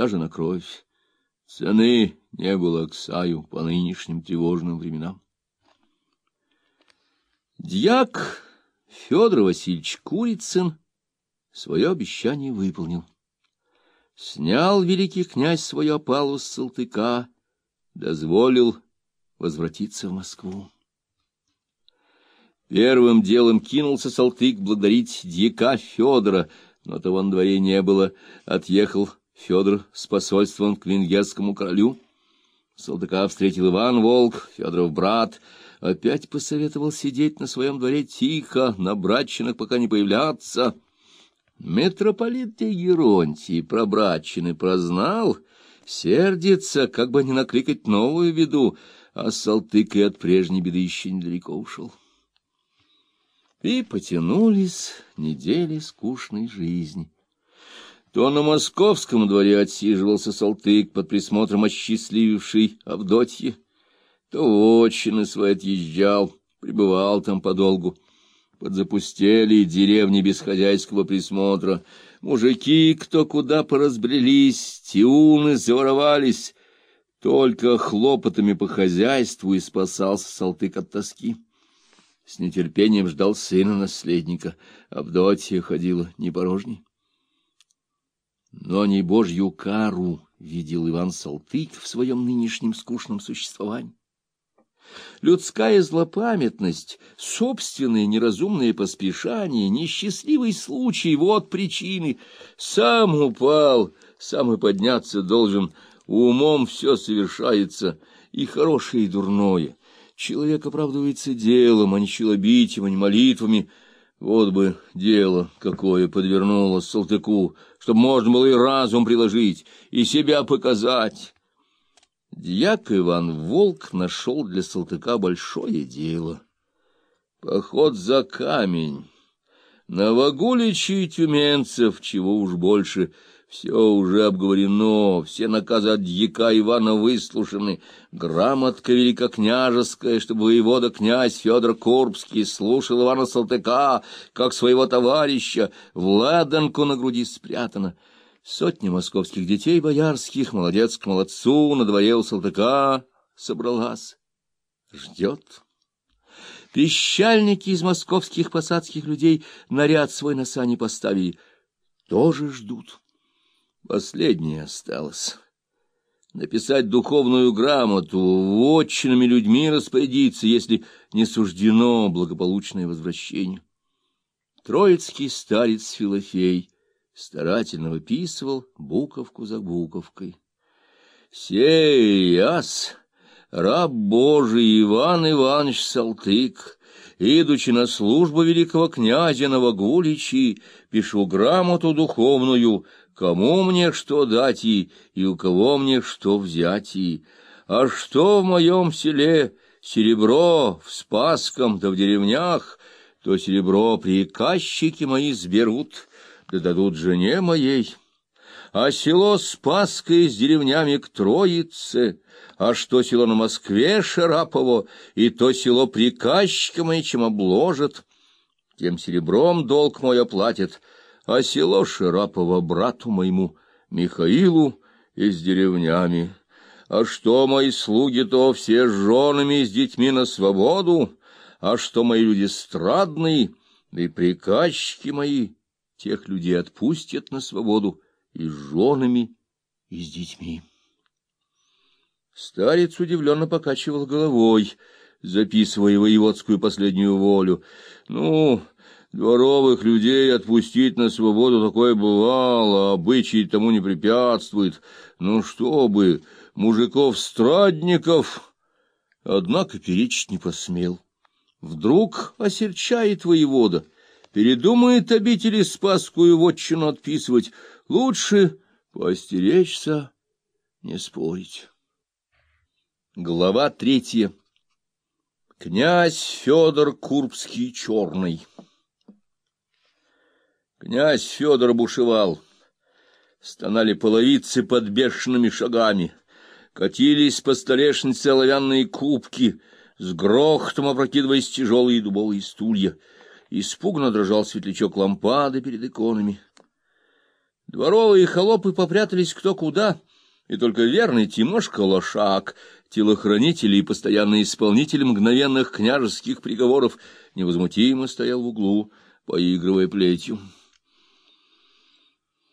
даже на кровь. Цены не было к саю по нынешним тревожным временам. Дьяк Федор Васильевич Курицын свое обещание выполнил. Снял великий князь свою опалу с Салтыка, дозволил возвратиться в Москву. Первым делом кинулся Салтык благодарить дьяка Федора, но того на дворе не было. Отъехал Федор с посольством к венгерскому королю. Салтыка встретил Иван Волк, Федоров брат, опять посоветовал сидеть на своем дворе тихо, на братчинах пока не появляться. Митрополит Геронтий про братчины прознал, сердится, как бы не накликать новую беду, а Салтык и от прежней беды еще недалеко ушел. И потянулись недели скучной жизни. То на московском дворе отсиживался Салтык под присмотром осчастливившей Авдотьи, то отчины свой отъезжал, пребывал там подолгу. Подзапустели деревни без хозяйского присмотра, мужики кто куда поразбрелись, тиуны заворовались. Только хлопотами по хозяйству и спасался Салтык от тоски. С нетерпением ждал сына-наследника. Авдотья ходила не порожней. Но не божью кару видел Иван Салтык в своем нынешнем скучном существовании. Людская злопамятность, собственное неразумное поспешание, несчастливый случай — вот причины. Сам упал, сам и подняться должен, умом все совершается, и хорошее, и дурное. Человек оправдывается делом, а не челобитием, а не молитвами. Вот бы дело какое подвернулось Салтыку, чтобы можно было и разум приложить, и себя показать. Дьяк Иван Волк нашел для Салтыка большое дело. Поход за камень. Новогуличи и тюменцев, чего уж больше — все уже обговорено, все наказы от дьяка Ивана выслушаны, грамотка великокняжеская, чтобы воевода князь Федор Курбский слушал Ивана Салтыка, как своего товарища, в ладанку на груди спрятана. Сотни московских детей боярских, молодец к молодцу, на дворе у Салтыка собралась. Ждет. Пищальники из московских посадских людей наряд свой на сани поставили, тоже ждут. Последнее осталось. Написать духовную грамоту, вотчинами людьми распорядиться, если не суждено благополучное возвращение. Троицкий старец Филофей старательно выписывал буковку за буковкой. «Сей ас, раб Божий Иван Иванович Салтык, идучи на службу великого князя Новогуличи, пишу грамоту духовную, Кому мне что дать и, и у кого мне что взять и? А что в моем селе серебро в Спасском да в деревнях, то серебро приказчики мои сберут, да дадут жене моей. А село Спасское с деревнями к Троице, а что село на Москве Шарапово, и то село приказчика мои чем обложат, тем серебром долг мой оплатит, а село Шарапово брату моему Михаилу и с деревнями. А что мои слуги, то все с женами и с детьми на свободу, а что мои люди страдные и приказчики мои, тех людей отпустят на свободу и с женами, и с детьми. Старец удивленно покачивал головой, записывая воеводскую последнюю волю. Ну, Дворовых людей отпустить на свободу такое бывало, обычай тому не препятствует. Ну, чтобы мужиков-страдников... Однако перечить не посмел. Вдруг осерчает воевода, передумает обители Спасскую вотчину отписывать. Лучше поостеречься, не спорить. Глава третья. Князь Федор Курбский Черный Князь Федор бушевал. Стонали половицы под бешеными шагами. Катились по столешнице оловянные кубки, с грохотом опрокидываясь тяжелые дубовые стулья. Испуганно дрожал светлячок лампады перед иконами. Дворовые холопы попрятались кто куда, и только верный Тимошка Лошак, телохранитель и постоянный исполнитель мгновенных княжеских приговоров, невозмутимо стоял в углу, поигрывая плетью.